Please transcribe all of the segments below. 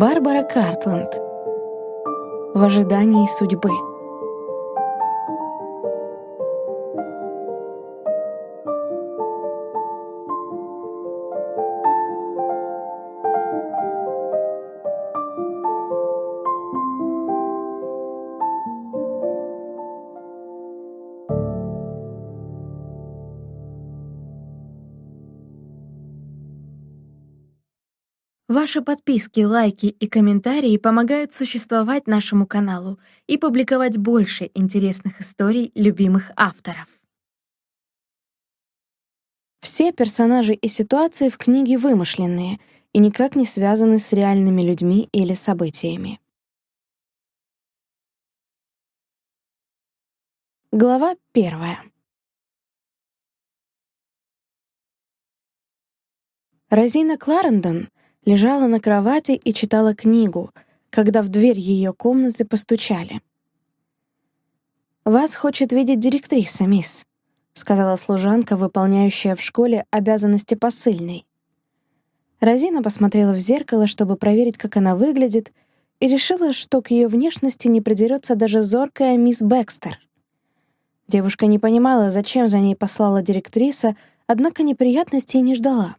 Барбара Картланд. В ожидании судьбы. Ваши подписки, лайки и комментарии помогают существовать нашему каналу и публиковать больше интересных историй любимых авторов. Все персонажи и ситуации в книге вымышленные и никак не связаны с реальными людьми или событиями. Глава первая. Розина Кларендон лежала на кровати и читала книгу, когда в дверь ее комнаты постучали. «Вас хочет видеть директриса, мисс», — сказала служанка, выполняющая в школе обязанности посыльной. Розина посмотрела в зеркало, чтобы проверить, как она выглядит, и решила, что к ее внешности не придерется даже зоркая мисс Бэкстер. Девушка не понимала, зачем за ней послала директриса, однако неприятностей не ждала.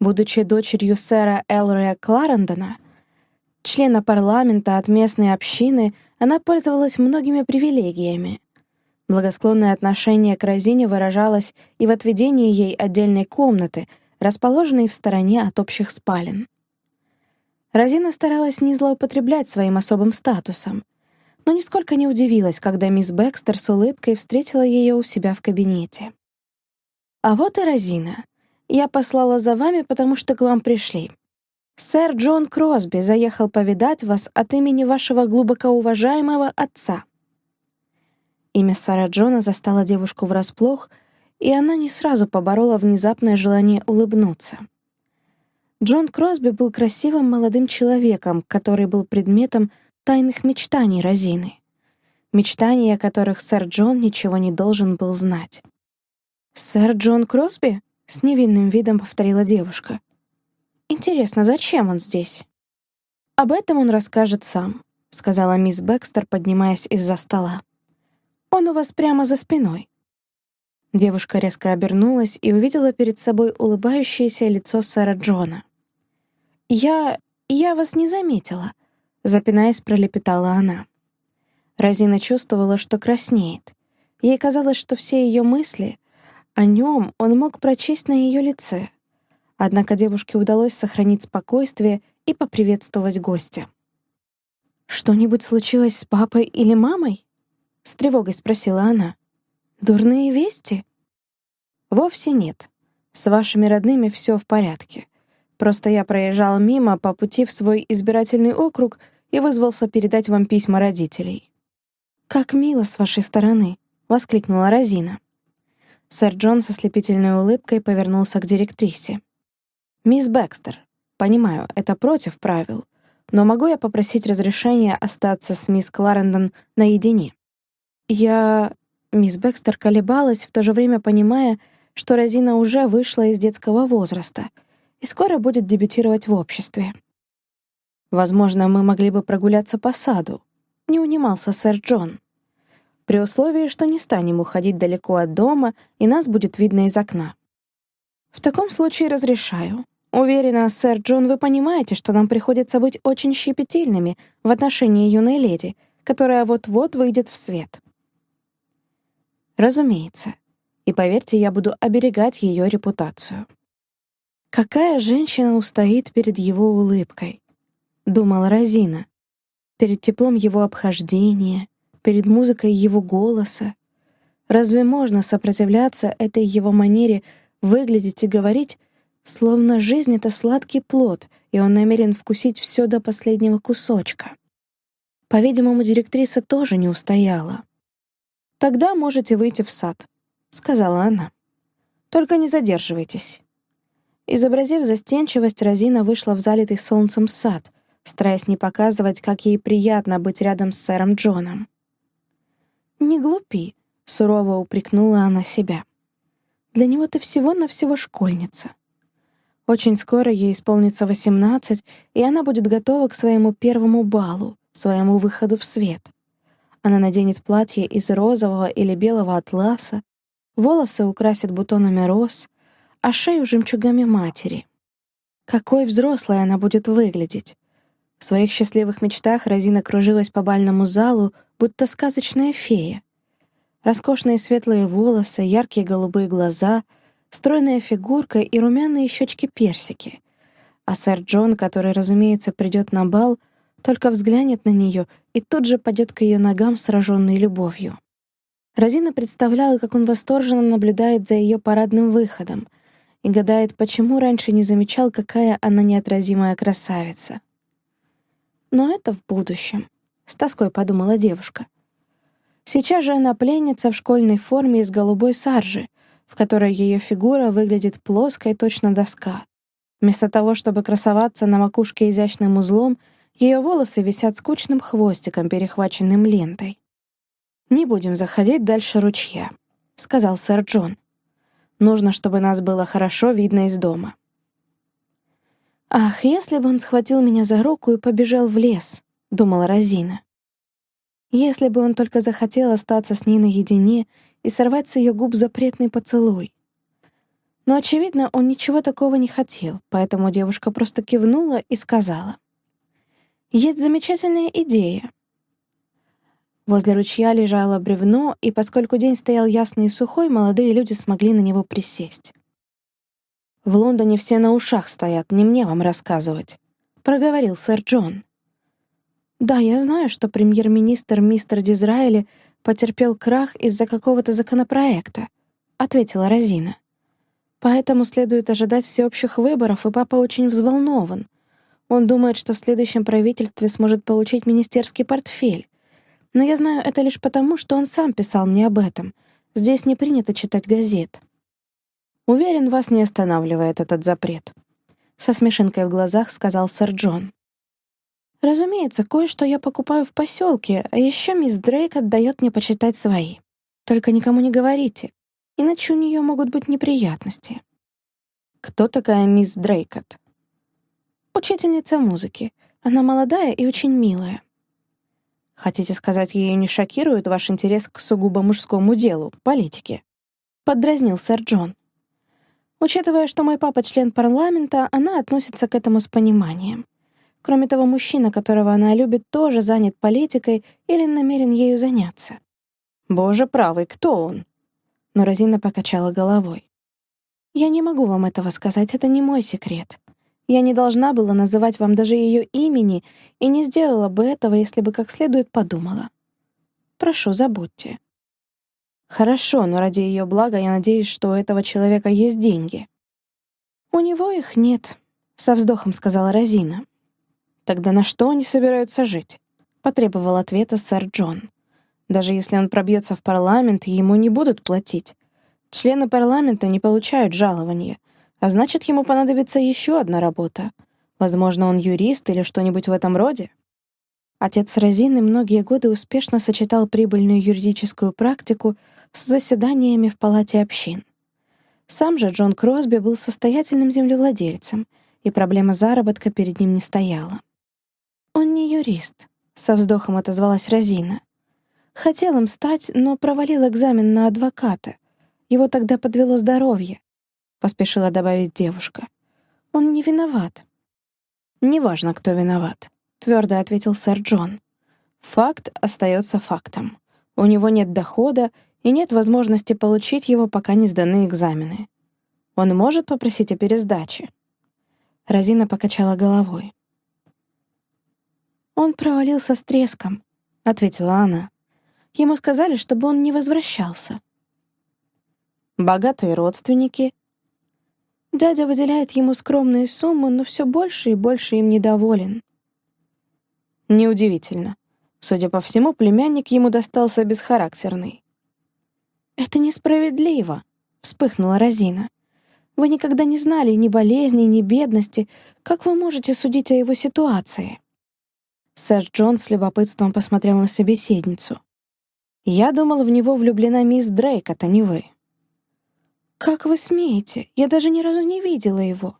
Будучи дочерью сэра Элрея Кларендона, члена парламента от местной общины, она пользовалась многими привилегиями. Благосклонное отношение к Розине выражалось и в отведении ей отдельной комнаты, расположенной в стороне от общих спален. Розина старалась не злоупотреблять своим особым статусом, но нисколько не удивилась, когда мисс Бэкстер с улыбкой встретила ее у себя в кабинете. А вот и Розина. Я послала за вами, потому что к вам пришли. Сэр Джон Кросби заехал повидать вас от имени вашего глубоко уважаемого отца». Имя сэра Джона застало девушку врасплох, и она не сразу поборола внезапное желание улыбнуться. Джон Кросби был красивым молодым человеком, который был предметом тайных мечтаний Розины. Мечтаний, о которых сэр Джон ничего не должен был знать. «Сэр Джон Кросби?» С невинным видом повторила девушка. «Интересно, зачем он здесь?» «Об этом он расскажет сам», — сказала мисс Бэкстер, поднимаясь из-за стола. «Он у вас прямо за спиной». Девушка резко обернулась и увидела перед собой улыбающееся лицо сэра Джона. «Я... я вас не заметила», — запинаясь, пролепетала она. Розина чувствовала, что краснеет. Ей казалось, что все ее мысли о нем он мог прочесть на ее лице. Однако девушке удалось сохранить спокойствие и поприветствовать гостя. «Что-нибудь случилось с папой или мамой?» — с тревогой спросила она. «Дурные вести?» «Вовсе нет. С вашими родными все в порядке. Просто я проезжал мимо по пути в свой избирательный округ и вызвался передать вам письма родителей». «Как мило с вашей стороны!» — воскликнула Розина. Сэр Джон со слепительной улыбкой повернулся к директрисе. «Мисс Бэкстер, понимаю, это против правил, но могу я попросить разрешения остаться с мисс Кларендон наедине?» «Я...» Мисс Бэкстер колебалась, в то же время понимая, что Розина уже вышла из детского возраста и скоро будет дебютировать в обществе. «Возможно, мы могли бы прогуляться по саду», — не унимался сэр Джон при условии, что не станем уходить далеко от дома, и нас будет видно из окна. В таком случае разрешаю. Уверена, сэр Джон, вы понимаете, что нам приходится быть очень щепетильными в отношении юной леди, которая вот-вот выйдет в свет. Разумеется. И поверьте, я буду оберегать ее репутацию. Какая женщина устоит перед его улыбкой? Думала Розина. Перед теплом его обхождения, перед музыкой его голоса. Разве можно сопротивляться этой его манере выглядеть и говорить, словно жизнь — это сладкий плод, и он намерен вкусить все до последнего кусочка? По-видимому, директриса тоже не устояла. «Тогда можете выйти в сад», — сказала она. «Только не задерживайтесь». Изобразив застенчивость, Розина вышла в залитый солнцем сад, стараясь не показывать, как ей приятно быть рядом с сэром Джоном. «Не глупи», — сурово упрекнула она себя. «Для него ты всего-навсего школьница». Очень скоро ей исполнится восемнадцать, и она будет готова к своему первому балу, своему выходу в свет. Она наденет платье из розового или белого атласа, волосы украсит бутонами роз, а шею жемчугами матери. Какой взрослой она будет выглядеть! В своих счастливых мечтах Розина кружилась по бальному залу, будто сказочная фея. Роскошные светлые волосы, яркие голубые глаза, стройная фигурка и румяные щечки-персики. А сэр Джон, который, разумеется, придет на бал, только взглянет на нее и тут же падет к ее ногам, сраженной любовью. Розина представляла, как он восторженно наблюдает за ее парадным выходом — и гадает, почему раньше не замечал, какая она неотразимая красавица. Но это в будущем, — с тоской подумала девушка. Сейчас же она пленница в школьной форме из голубой саржи, в которой ее фигура выглядит плоской, точно доска. Вместо того, чтобы красоваться на макушке изящным узлом, ее волосы висят скучным хвостиком, перехваченным лентой. «Не будем заходить дальше ручья», — сказал сэр Джон. Нужно, чтобы нас было хорошо видно из дома. «Ах, если бы он схватил меня за руку и побежал в лес», — думала Розина. «Если бы он только захотел остаться с ней наедине и сорвать с ее губ запретный поцелуй». Но, очевидно, он ничего такого не хотел, поэтому девушка просто кивнула и сказала. «Есть замечательная идея. Возле ручья лежало бревно, и поскольку день стоял ясный и сухой, молодые люди смогли на него присесть. «В Лондоне все на ушах стоят, не мне вам рассказывать», — проговорил сэр Джон. «Да, я знаю, что премьер-министр мистер Дизраэли потерпел крах из-за какого-то законопроекта», — ответила Розина. «Поэтому следует ожидать всеобщих выборов, и папа очень взволнован. Он думает, что в следующем правительстве сможет получить министерский портфель. Но я знаю это лишь потому, что он сам писал мне об этом. Здесь не принято читать газет. Уверен, вас не останавливает этот запрет. Со смешинкой в глазах сказал сэр Джон. Разумеется, кое-что я покупаю в поселке, а еще мисс Дрейк отдает мне почитать свои. Только никому не говорите, иначе у нее могут быть неприятности. Кто такая мисс Дрейкот? Учительница музыки. Она молодая и очень милая. Хотите сказать, ее не шокирует ваш интерес к сугубо мужскому делу, политике?» Поддразнил сэр Джон. Учитывая, что мой папа член парламента, она относится к этому с пониманием. Кроме того, мужчина, которого она любит, тоже занят политикой или намерен ею заняться. «Боже правый, кто он?» Но Розина покачала головой. «Я не могу вам этого сказать, это не мой секрет. Я не должна была называть вам даже ее имени и не сделала бы этого, если бы как следует подумала. Прошу, забудьте. Хорошо, но ради ее блага я надеюсь, что у этого человека есть деньги. У него их нет, со вздохом сказала Розина. Тогда на что они собираются жить? Потребовал ответа сэр Джон. Даже если он пробьется в парламент, ему не будут платить. Члены парламента не получают жалования — а значит, ему понадобится еще одна работа. Возможно, он юрист или что-нибудь в этом роде. Отец Розины многие годы успешно сочетал прибыльную юридическую практику с заседаниями в палате общин. Сам же Джон Кросби был состоятельным землевладельцем, и проблема заработка перед ним не стояла. «Он не юрист», — со вздохом отозвалась Розина. «Хотел им стать, но провалил экзамен на адвоката. Его тогда подвело здоровье. — поспешила добавить девушка. «Он не виноват». «Неважно, кто виноват», — твердо ответил сэр Джон. «Факт остается фактом. У него нет дохода и нет возможности получить его, пока не сданы экзамены. Он может попросить о пересдаче?» Розина покачала головой. «Он провалился с треском», — ответила она. Ему сказали, чтобы он не возвращался. Богатые родственники Дядя выделяет ему скромные суммы, но все больше и больше им недоволен. Неудивительно. Судя по всему, племянник ему достался бесхарактерный. «Это несправедливо», — вспыхнула Розина. «Вы никогда не знали ни болезни, ни бедности. Как вы можете судить о его ситуации?» Сэр Джон с любопытством посмотрел на собеседницу. «Я думал, в него влюблена мисс Дрейк, а не вы». «Как вы смеете? Я даже ни разу не видела его».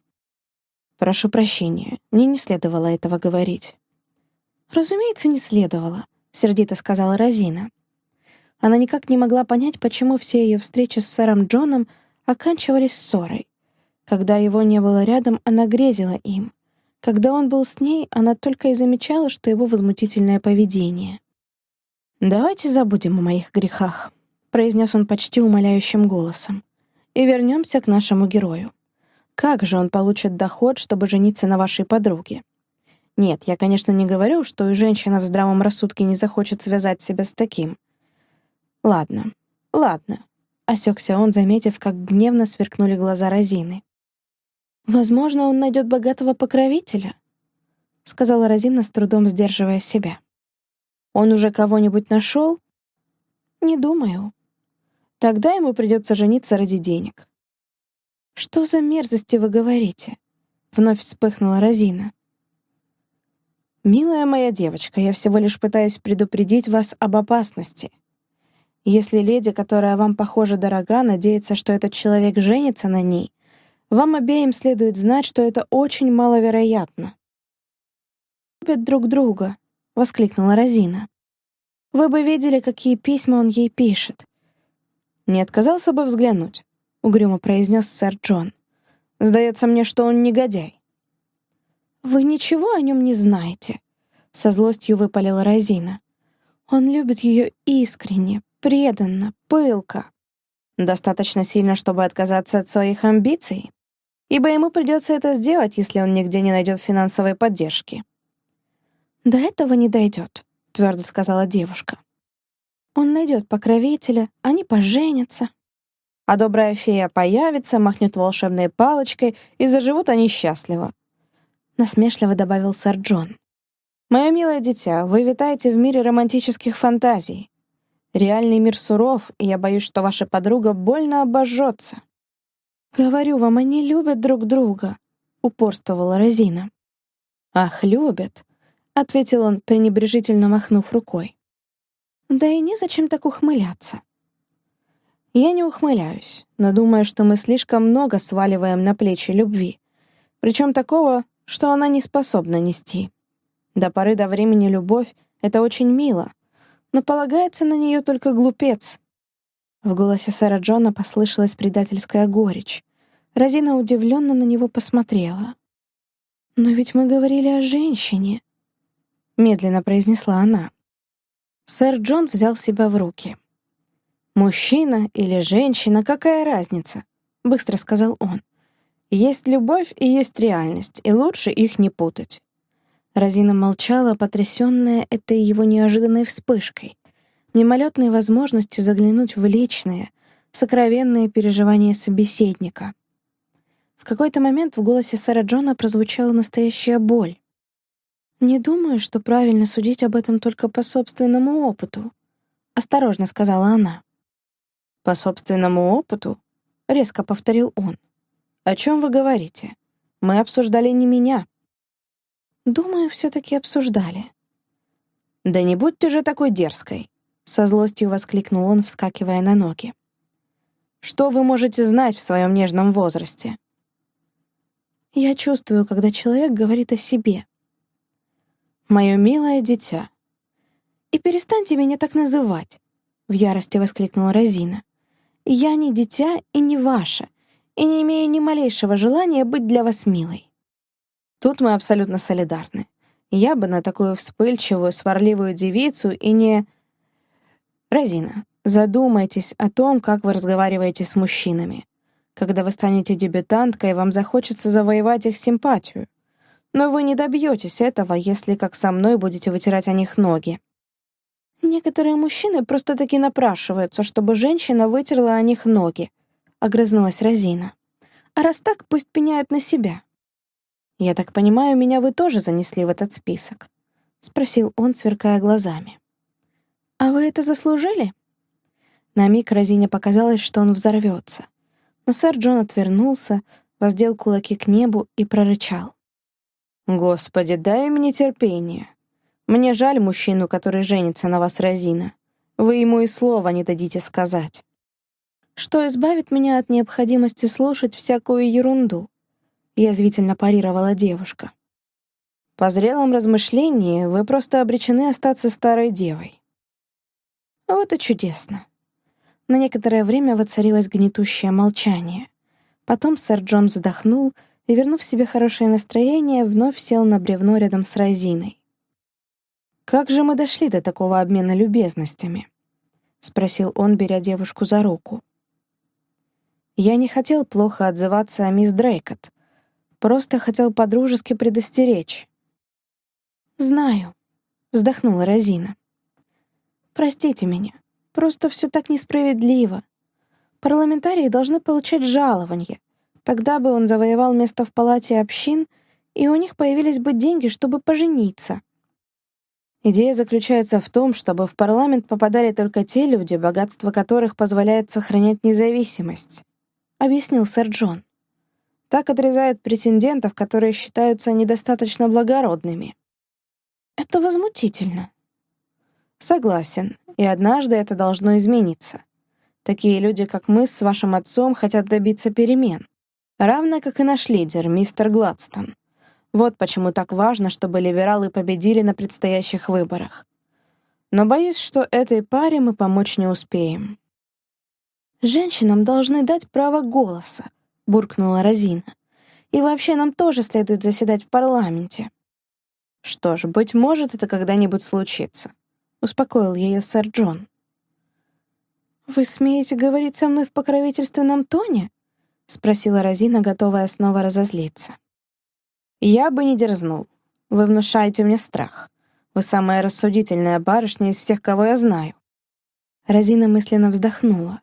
«Прошу прощения, мне не следовало этого говорить». «Разумеется, не следовало», — сердито сказала Розина. Она никак не могла понять, почему все ее встречи с сэром Джоном оканчивались ссорой. Когда его не было рядом, она грезила им. Когда он был с ней, она только и замечала, что его возмутительное поведение. «Давайте забудем о моих грехах», — произнес он почти умоляющим голосом, «и вернемся к нашему герою. Как же он получит доход, чтобы жениться на вашей подруге? Нет, я, конечно, не говорю, что и женщина в здравом рассудке не захочет связать себя с таким. Ладно, ладно, — осекся он, заметив, как гневно сверкнули глаза Розины. «Возможно, он найдет богатого покровителя», — сказала Розина, с трудом сдерживая себя. «Он уже кого-нибудь нашел?» «Не думаю. Тогда ему придется жениться ради денег. «Что за мерзости вы говорите?» — вновь вспыхнула Розина. «Милая моя девочка, я всего лишь пытаюсь предупредить вас об опасности. Если леди, которая вам, похоже, дорога, надеется, что этот человек женится на ней, вам обеим следует знать, что это очень маловероятно». «Любят друг друга», — воскликнула Розина. «Вы бы видели, какие письма он ей пишет». Не отказался бы взглянуть. — угрюмо произнес сэр Джон. «Сдается мне, что он негодяй». «Вы ничего о нем не знаете», — со злостью выпалила Розина. «Он любит ее искренне, преданно, пылко. Достаточно сильно, чтобы отказаться от своих амбиций, ибо ему придется это сделать, если он нигде не найдет финансовой поддержки». «До этого не дойдет», — твердо сказала девушка. «Он найдет покровителя, они поженятся, а добрая фея появится, махнет волшебной палочкой, и заживут они счастливо. Насмешливо добавил сэр Джон. «Мое милое дитя, вы витаете в мире романтических фантазий. Реальный мир суров, и я боюсь, что ваша подруга больно обожжется». «Говорю вам, они любят друг друга», — упорствовала Розина. «Ах, любят», — ответил он, пренебрежительно махнув рукой. «Да и незачем так ухмыляться. Я не ухмыляюсь, но думаю, что мы слишком много сваливаем на плечи любви. Причем такого, что она не способна нести. До поры до времени любовь — это очень мило, но полагается на нее только глупец. В голосе сэра Джона послышалась предательская горечь. Розина удивленно на него посмотрела. «Но ведь мы говорили о женщине», — медленно произнесла она. Сэр Джон взял себя в руки. «Мужчина или женщина, какая разница?» — быстро сказал он. «Есть любовь и есть реальность, и лучше их не путать». Розина молчала, потрясённая этой его неожиданной вспышкой, мимолетной возможностью заглянуть в личные, сокровенные переживания собеседника. В какой-то момент в голосе сэра Джона прозвучала настоящая боль. «Не думаю, что правильно судить об этом только по собственному опыту», — осторожно сказала она. «По собственному опыту?» — резко повторил он. «О чем вы говорите? Мы обсуждали не меня». «Думаю, все-таки обсуждали». «Да не будьте же такой дерзкой!» — со злостью воскликнул он, вскакивая на ноги. «Что вы можете знать в своем нежном возрасте?» «Я чувствую, когда человек говорит о себе». «Мое милое дитя». «И перестаньте меня так называть!» — в ярости воскликнула Розина. Я не дитя и не ваше, и не имею ни малейшего желания быть для вас милой. Тут мы абсолютно солидарны. Я бы на такую вспыльчивую, сварливую девицу и не... Розина, задумайтесь о том, как вы разговариваете с мужчинами. Когда вы станете дебютанткой, вам захочется завоевать их симпатию. Но вы не добьетесь этого, если, как со мной, будете вытирать о них ноги. «Некоторые мужчины просто-таки напрашиваются, чтобы женщина вытерла о них ноги», — огрызнулась Розина. «А раз так, пусть пеняют на себя». «Я так понимаю, меня вы тоже занесли в этот список?» — спросил он, сверкая глазами. «А вы это заслужили?» На миг Розине показалось, что он взорвется. Но сэр Джон отвернулся, воздел кулаки к небу и прорычал. «Господи, дай мне терпение. Мне жаль мужчину, который женится на вас, Розина. Вы ему и слова не дадите сказать. Что избавит меня от необходимости слушать всякую ерунду? Язвительно парировала девушка. По зрелом размышлении вы просто обречены остаться старой девой. Вот и чудесно. На некоторое время воцарилось гнетущее молчание. Потом сэр Джон вздохнул и, вернув себе хорошее настроение, вновь сел на бревно рядом с Розиной. «Как же мы дошли до такого обмена любезностями?» — спросил он, беря девушку за руку. «Я не хотел плохо отзываться о мисс Дрейкот. Просто хотел подружески предостеречь. «Знаю», — вздохнула Розина. «Простите меня, просто все так несправедливо. Парламентарии должны получать жалование. Тогда бы он завоевал место в палате общин, и у них появились бы деньги, чтобы пожениться». Идея заключается в том, чтобы в парламент попадали только те люди, богатство которых позволяет сохранять независимость, объяснил сэр Джон. Так отрезают претендентов, которые считаются недостаточно благородными. Это возмутительно. Согласен, и однажды это должно измениться. Такие люди, как мы с вашим отцом, хотят добиться перемен. Равно как и наш лидер, мистер Гладстон. Вот почему так важно, чтобы либералы победили на предстоящих выборах. Но боюсь, что этой паре мы помочь не успеем. «Женщинам должны дать право голоса», — буркнула Розина. «И вообще нам тоже следует заседать в парламенте». «Что ж, быть может, это когда-нибудь случится», — успокоил ее сэр Джон. «Вы смеете говорить со мной в покровительственном тоне?» — спросила Розина, готовая снова разозлиться. «Я бы не дерзнул. Вы внушаете мне страх. Вы самая рассудительная барышня из всех, кого я знаю». Розина мысленно вздохнула.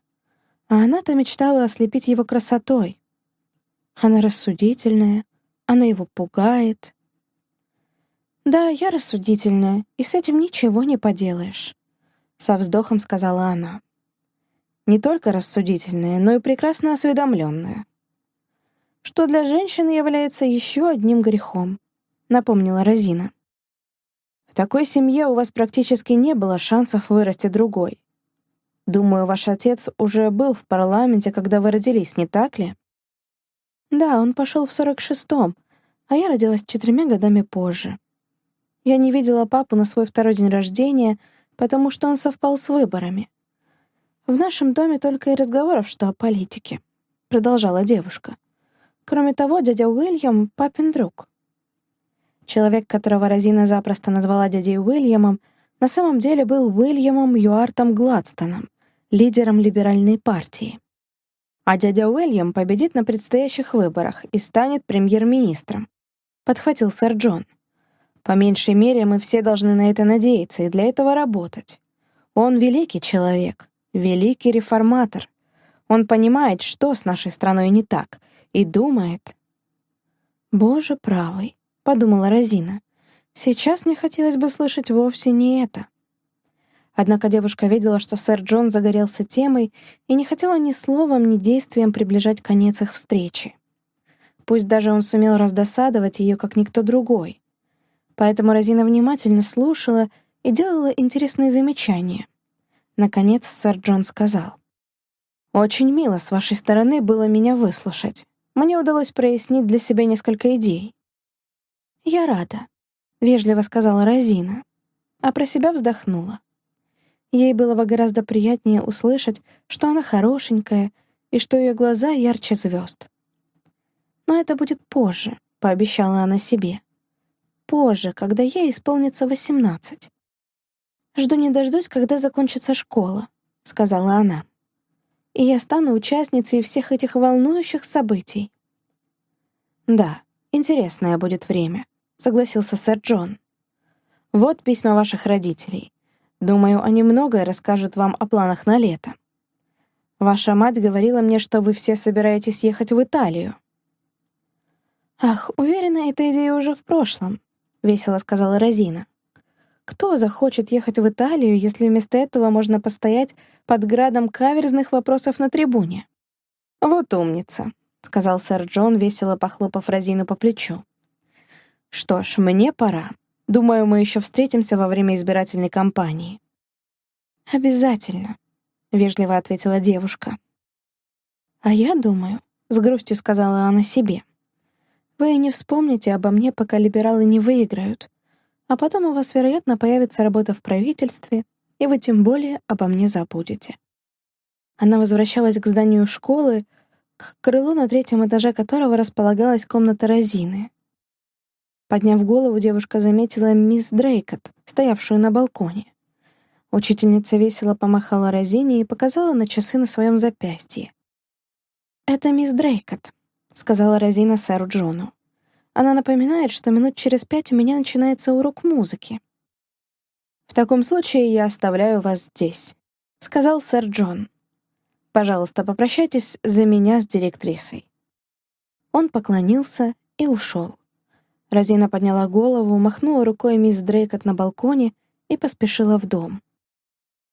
А она-то мечтала ослепить его красотой. Она рассудительная, она его пугает, «Да, я рассудительная, и с этим ничего не поделаешь», — со вздохом сказала она. «Не только рассудительная, но и прекрасно осведомленная. Что для женщины является еще одним грехом», — напомнила Розина. «В такой семье у вас практически не было шансов вырасти другой. Думаю, ваш отец уже был в парламенте, когда вы родились, не так ли?» «Да, он пошел в сорок шестом, а я родилась четырьмя годами позже», я не видела папу на свой второй день рождения, потому что он совпал с выборами. В нашем доме только и разговоров, что о политике, продолжала девушка. Кроме того, дядя Уильям — папин друг. Человек, которого Розина запросто назвала дядей Уильямом, на самом деле был Уильямом Юартом Гладстоном, лидером либеральной партии. А дядя Уильям победит на предстоящих выборах и станет премьер-министром, подхватил сэр Джон. По меньшей мере, мы все должны на это надеяться и для этого работать. Он великий человек, великий реформатор. Он понимает, что с нашей страной не так, и думает... «Боже правый», — подумала Розина. «Сейчас мне хотелось бы слышать вовсе не это». Однако девушка видела, что сэр Джон загорелся темой и не хотела ни словом, ни действием приближать конец их встречи. Пусть даже он сумел раздосадовать ее, как никто другой. Поэтому Розина внимательно слушала и делала интересные замечания. Наконец сэр Джон сказал. «Очень мило с вашей стороны было меня выслушать. Мне удалось прояснить для себя несколько идей». «Я рада», — вежливо сказала Розина, а про себя вздохнула. Ей было бы гораздо приятнее услышать, что она хорошенькая и что ее глаза ярче звезд. «Но это будет позже», — пообещала она себе позже, когда ей исполнится восемнадцать. «Жду не дождусь, когда закончится школа», — сказала она. «И я стану участницей всех этих волнующих событий». «Да, интересное будет время», — согласился сэр Джон. «Вот письма ваших родителей. Думаю, они многое расскажут вам о планах на лето. Ваша мать говорила мне, что вы все собираетесь ехать в Италию». «Ах, уверена, эта идея уже в прошлом», — весело сказала Розина. «Кто захочет ехать в Италию, если вместо этого можно постоять под градом каверзных вопросов на трибуне?» «Вот умница», — сказал сэр Джон, весело похлопав Розину по плечу. «Что ж, мне пора. Думаю, мы еще встретимся во время избирательной кампании». «Обязательно», — вежливо ответила девушка. «А я думаю», — с грустью сказала она себе, — Вы не вспомните обо мне, пока либералы не выиграют. А потом у вас, вероятно, появится работа в правительстве, и вы тем более обо мне забудете. Она возвращалась к зданию школы, к крылу, на третьем этаже которого располагалась комната Розины. Подняв голову, девушка заметила мисс Дрейкот, стоявшую на балконе. Учительница весело помахала Розине и показала на часы на своем запястье. «Это мисс Дрейкот», — сказала Розина сэру Джону. «Она напоминает, что минут через пять у меня начинается урок музыки». «В таком случае я оставляю вас здесь», — сказал сэр Джон. Пожалуйста, попрощайтесь за меня с директрисой». Он поклонился и ушел. Розина подняла голову, махнула рукой мисс Дрейкот на балконе и поспешила в дом.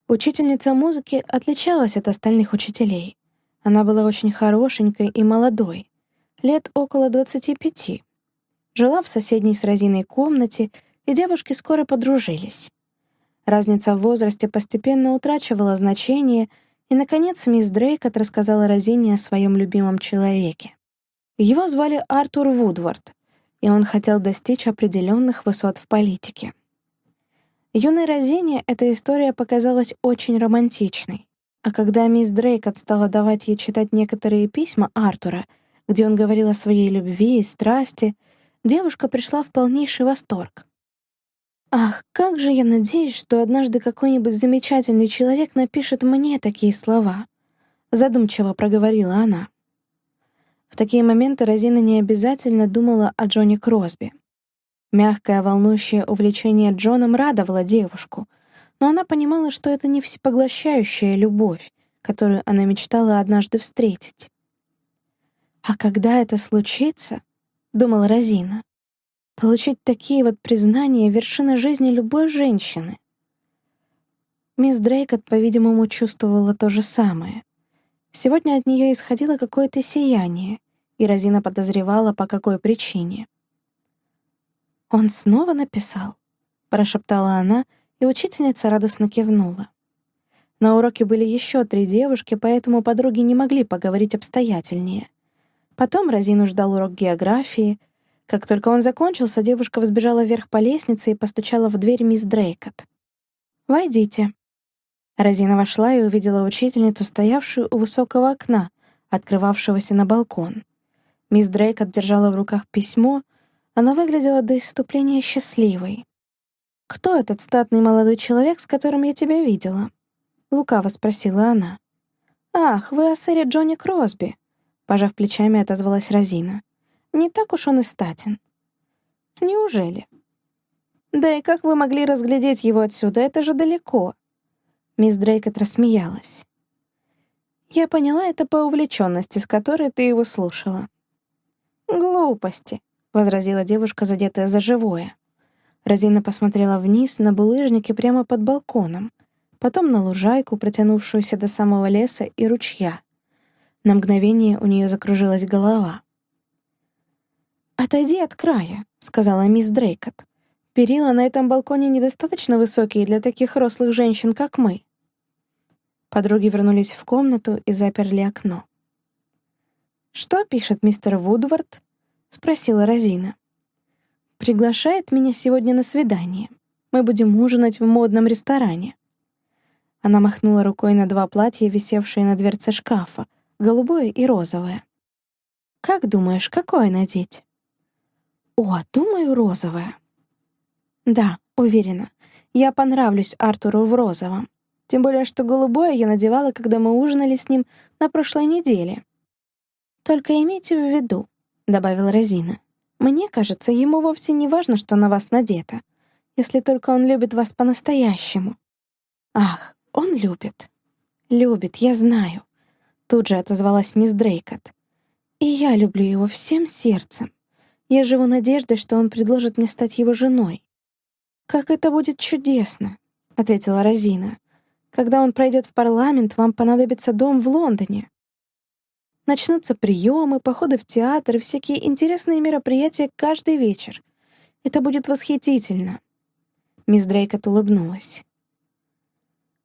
Учительница музыки отличалась от остальных учителей. Она была очень хорошенькой и молодой, лет около двадцати пяти. Жила в соседней с Розиной комнате, и девушки скоро подружились. Разница в возрасте постепенно утрачивала значение — и, наконец, мисс Дрейкот рассказала Розине о своем любимом человеке. Его звали Артур Вудвард, и он хотел достичь определенных высот в политике. Юной Розине эта история показалась очень романтичной, а когда мисс Дрейкот стала давать ей читать некоторые письма Артура, где он говорил о своей любви и страсти, девушка пришла в полнейший восторг. Ах, как же я надеюсь, что однажды какой-нибудь замечательный человек напишет мне такие слова. Задумчиво проговорила она. В такие моменты Розина не обязательно думала о Джоне Кросби. Мягкое, волнующее увлечение Джоном радовало девушку, но она понимала, что это не всепоглощающая любовь, которую она мечтала однажды встретить. «А когда это случится?» — думала Розина. Получить такие вот признания — вершина жизни любой женщины. Мисс Дрейкот, по-видимому, чувствовала то же самое. Сегодня от нее исходило какое-то сияние, и Розина подозревала, по какой причине. «Он снова написал?» — прошептала она, и учительница радостно кивнула. На уроке были еще три девушки, поэтому подруги не могли поговорить обстоятельнее. Потом Розину ждал урок географии — как только он закончился, девушка взбежала вверх по лестнице и постучала в дверь мисс Дрейкот. «Войдите». Розина вошла и увидела учительницу, стоявшую у высокого окна, открывавшегося на балкон. Мисс Дрейкот держала в руках письмо. Она выглядела до исступления счастливой. «Кто этот статный молодой человек, с которым я тебя видела?» — лукаво спросила она. «Ах, вы о сэре Джонни Кросби», — пожав плечами, отозвалась Розина. Не так уж он и статен. Неужели? Да и как вы могли разглядеть его отсюда? Это же далеко. Мисс Дрейкот рассмеялась. Я поняла это по увлеченности, с которой ты его слушала. Глупости, возразила девушка, задетая за живое. Розина посмотрела вниз на булыжники прямо под балконом, потом на лужайку, протянувшуюся до самого леса и ручья. На мгновение у нее закружилась голова. «Отойди от края», — сказала мисс Дрейкот. «Перила на этом балконе недостаточно высокие для таких рослых женщин, как мы». Подруги вернулись в комнату и заперли окно. «Что пишет мистер Вудвард?» — спросила Розина. «Приглашает меня сегодня на свидание. Мы будем ужинать в модном ресторане». Она махнула рукой на два платья, висевшие на дверце шкафа, голубое и розовое. «Как думаешь, какое надеть?» О, думаю, розовая. Да, уверена. Я понравлюсь Артуру в розовом. Тем более, что голубое я надевала, когда мы ужинали с ним на прошлой неделе. «Только имейте в виду», — добавила Розина. «Мне кажется, ему вовсе не важно, что на вас надето, если только он любит вас по-настоящему». «Ах, он любит». «Любит, я знаю», — тут же отозвалась мисс Дрейкот. «И я люблю его всем сердцем. Я живу надеждой, что он предложит мне стать его женой. «Как это будет чудесно!» — ответила Розина. «Когда он пройдет в парламент, вам понадобится дом в Лондоне. Начнутся приемы, походы в театр всякие интересные мероприятия каждый вечер. Это будет восхитительно!» Мисс Дрейкот улыбнулась.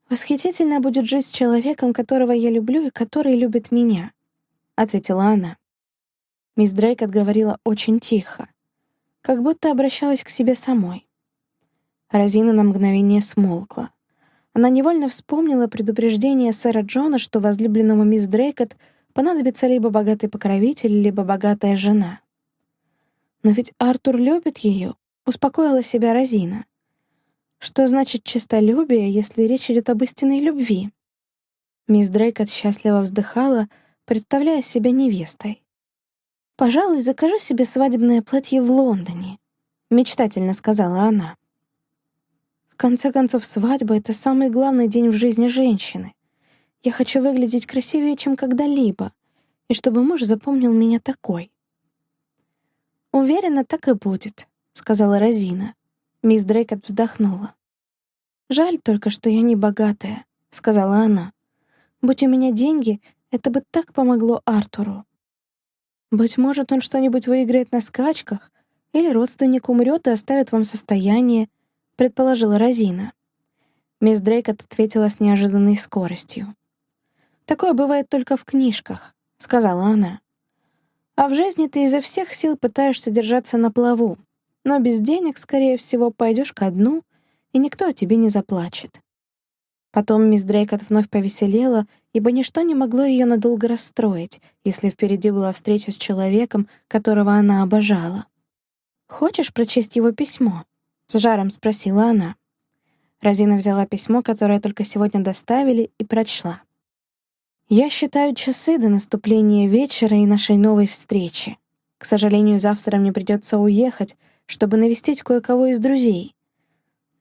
«Восхитительно будет жизнь с человеком, которого я люблю и который любит меня», — ответила она. Мисс Дрейк отговорила очень тихо, как будто обращалась к себе самой. Розина на мгновение смолкла. Она невольно вспомнила предупреждение сэра Джона, что возлюбленному мисс Дрейкот понадобится либо богатый покровитель, либо богатая жена. «Но ведь Артур любит ее», — успокоила себя Розина. «Что значит честолюбие, если речь идет об истинной любви?» Мисс Дрейкот счастливо вздыхала, представляя себя невестой. «Пожалуй, закажу себе свадебное платье в Лондоне», — мечтательно сказала она. В конце концов, свадьба — это самый главный день в жизни женщины. Я хочу выглядеть красивее, чем когда-либо, и чтобы муж запомнил меня такой. «Уверена, так и будет», — сказала Розина. Мисс Дрейкот вздохнула. «Жаль только, что я не богатая», — сказала она. «Будь у меня деньги, это бы так помогло Артуру». «Быть может, он что-нибудь выиграет на скачках, или родственник умрет и оставит вам состояние», — предположила Розина. Мисс Дрейкот ответила с неожиданной скоростью. Такое бывает только в книжках», — сказала она. «А в жизни ты изо всех сил пытаешься держаться на плаву, но без денег, скорее всего, пойдешь ко дну, и никто о тебе не заплачет». Потом мисс Дрейкот вновь повеселела, ибо ничто не могло ее надолго расстроить, если впереди была встреча с человеком, которого она обожала. «Хочешь прочесть его письмо?» — с жаром спросила она. Розина взяла письмо, которое только сегодня доставили, и прочла. Я считаю часы до наступления вечера и нашей новой встречи. К сожалению, завтра мне придется уехать, чтобы навестить кое-кого из друзей.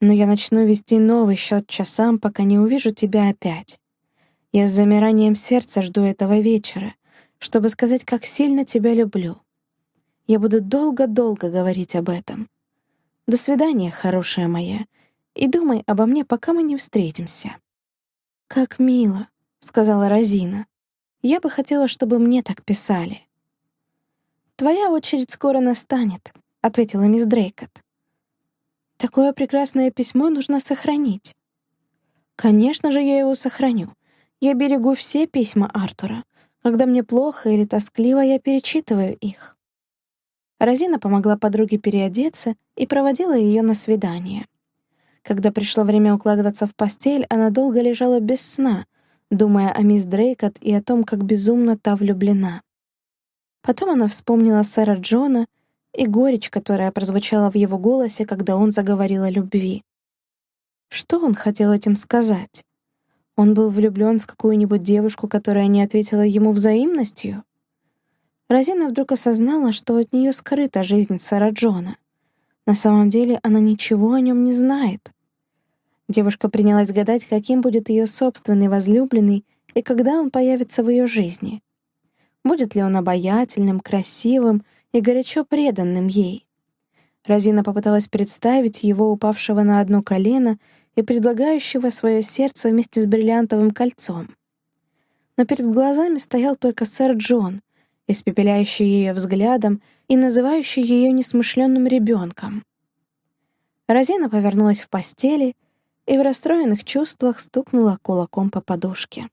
Но я начну вести новый счет часам, пока не увижу тебя опять. Я с замиранием сердца жду этого вечера, чтобы сказать, как сильно тебя люблю. Я буду долго-долго говорить об этом. До свидания, хорошая моя, и думай обо мне, пока мы не встретимся. Как мило, — сказала Розина. «Я бы хотела, чтобы мне так писали». «Твоя очередь скоро настанет», — ответила мисс Дрейкот. «Такое прекрасное письмо нужно сохранить». «Конечно же, я его сохраню. Я берегу все письма Артура. Когда мне плохо или тоскливо, я перечитываю их». Розина помогла подруге переодеться и проводила ее на свидание. Когда пришло время укладываться в постель, она долго лежала без сна — думая о мисс Дрейкот и о том, как безумно та влюблена. Потом она вспомнила сэра Джона и горечь, которая прозвучала в его голосе, когда он заговорил о любви. Что он хотел этим сказать? Он был влюблен в какую-нибудь девушку, которая не ответила ему взаимностью? Розина вдруг осознала, что от нее скрыта жизнь сэра Джона. На самом деле она ничего о нем не знает. Девушка принялась гадать, каким будет ее собственный возлюбленный и когда он появится в ее жизни. Будет ли он обаятельным, красивым и горячо преданным ей? Розина попыталась представить его, упавшего на одно колено и предлагающего свое сердце вместе с бриллиантовым кольцом. Но перед глазами стоял только сэр Джон, испепеляющий ее взглядом и называющий ее несмышленным ребенком. Розина повернулась в постели — и в расстроенных чувствах стукнула кулаком по подушке.